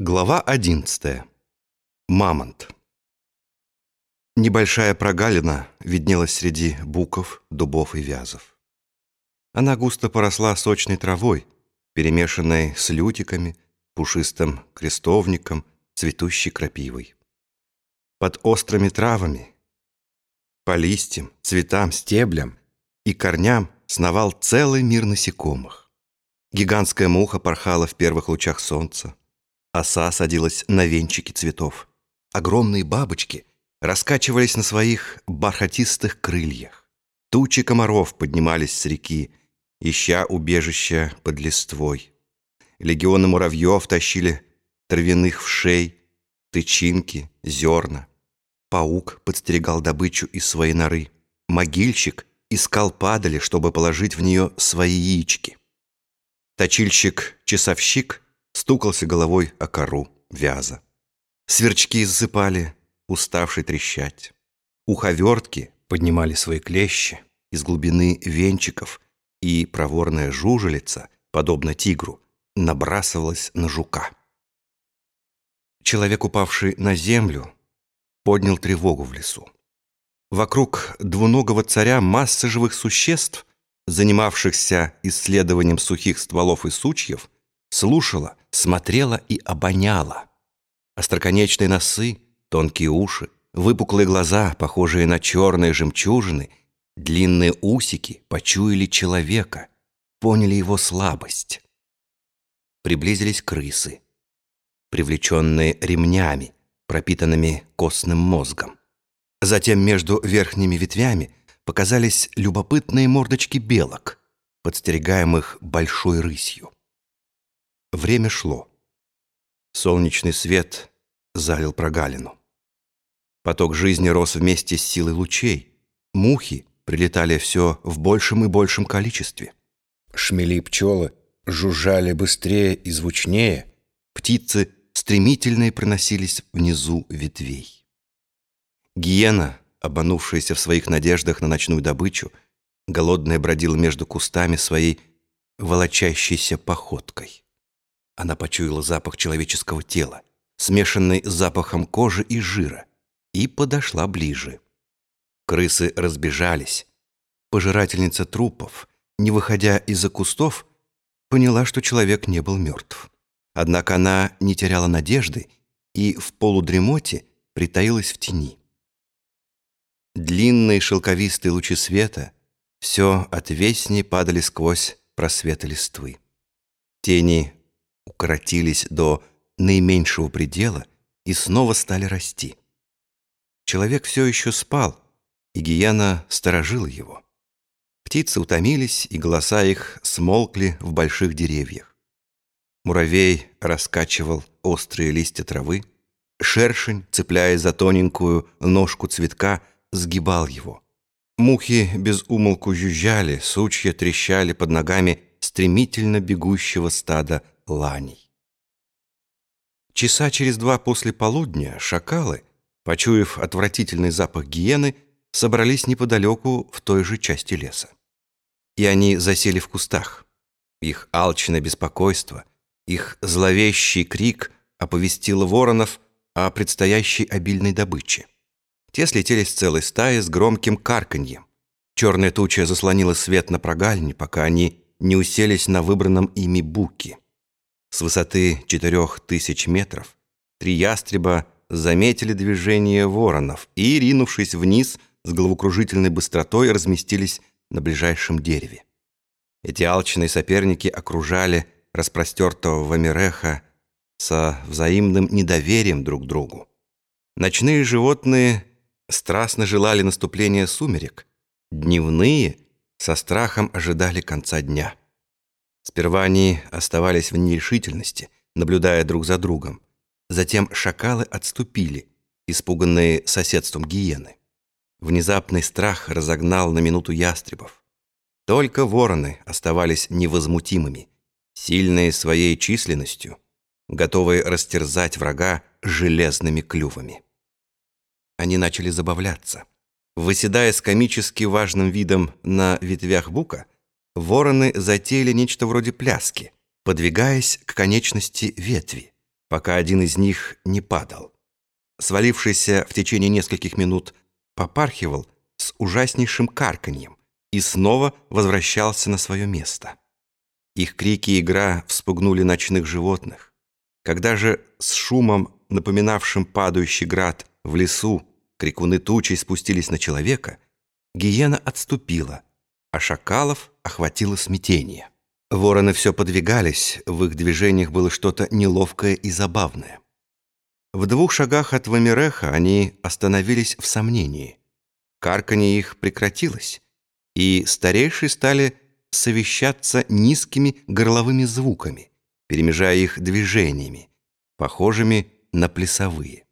Глава 11. Мамонт. Небольшая прогалина виднелась среди буков, дубов и вязов. Она густо поросла сочной травой, перемешанной с лютиками, пушистым крестовником, цветущей крапивой. Под острыми травами, по листьям, цветам, стеблям и корням сновал целый мир насекомых. Гигантская муха порхала в первых лучах солнца. Оса садилась на венчики цветов. Огромные бабочки раскачивались на своих бархатистых крыльях. Тучи комаров поднимались с реки, ища убежища под листвой. Легионы муравьев тащили травяных вшей, тычинки, зерна. Паук подстерегал добычу из своей норы. Могильщик искал падали, чтобы положить в нее свои яички. Точильщик-часовщик стукался головой о кору вяза. Сверчки засыпали, уставший трещать. Уховертки поднимали свои клещи из глубины венчиков, и проворная жужелица, подобно тигру, набрасывалась на жука. Человек, упавший на землю, поднял тревогу в лесу. Вокруг двуногого царя масса живых существ, занимавшихся исследованием сухих стволов и сучьев, слушала, смотрела и обоняла. Остроконечные носы, тонкие уши, выпуклые глаза, похожие на черные жемчужины, длинные усики почуяли человека, поняли его слабость. Приблизились крысы, привлеченные ремнями, пропитанными костным мозгом. Затем между верхними ветвями показались любопытные мордочки белок, подстерегаемых большой рысью. Время шло. Солнечный свет залил прогалину. Поток жизни рос вместе с силой лучей. Мухи прилетали все в большем и большем количестве. Шмели и пчелы жужжали быстрее и звучнее. Птицы стремительно проносились внизу ветвей. Гиена, обманувшаяся в своих надеждах на ночную добычу, голодная бродила между кустами своей волочащейся походкой. Она почуяла запах человеческого тела, смешанный с запахом кожи и жира, и подошла ближе. Крысы разбежались. Пожирательница трупов, не выходя из-за кустов, поняла, что человек не был мертв. Однако она не теряла надежды и в полудремоте притаилась в тени. Длинные шелковистые лучи света все отвеснее падали сквозь просветы листвы. Тени укоротились до наименьшего предела и снова стали расти. Человек все еще спал, и гиена сторожила его. Птицы утомились, и голоса их смолкли в больших деревьях. Муравей раскачивал острые листья травы, шершень, цепляясь за тоненькую ножку цветка, сгибал его. Мухи без умолку жужжали, сучья трещали под ногами стремительно бегущего стада ланей. Часа через два после полудня шакалы, почуяв отвратительный запах гиены, собрались неподалеку в той же части леса. И они засели в кустах. Их алчное беспокойство, их зловещий крик оповестило воронов о предстоящей обильной добыче. Те слетелись целой стаи с громким карканьем. Черная туча заслонила свет на прогальне, пока они не уселись на выбранном ими буке. С высоты четырех тысяч метров три ястреба заметили движение воронов и, ринувшись вниз, с головокружительной быстротой разместились на ближайшем дереве. Эти алчные соперники окружали распростертого Вамиреха со взаимным недоверием друг к другу. Ночные животные страстно желали наступления сумерек, дневные со страхом ожидали конца дня. Сперва они оставались в нерешительности, наблюдая друг за другом. Затем шакалы отступили, испуганные соседством гиены. Внезапный страх разогнал на минуту ястребов. Только вороны оставались невозмутимыми, сильные своей численностью, готовые растерзать врага железными клювами. Они начали забавляться. Выседая с комически важным видом на ветвях бука, Вороны затеяли нечто вроде пляски, подвигаясь к конечности ветви. пока один из них не падал. Свалившийся в течение нескольких минут попархивал с ужаснейшим карканьем и снова возвращался на свое место. Их крики и игра вспугнули ночных животных. Когда же с шумом, напоминавшим падающий град в лесу, крикуны тучей спустились на человека, гиена отступила, а шакалов охватило смятение. Вороны все подвигались, в их движениях было что-то неловкое и забавное. В двух шагах от Вамиреха они остановились в сомнении. Карканье их прекратилось, и старейшие стали совещаться низкими горловыми звуками, перемежая их движениями, похожими на плясовые.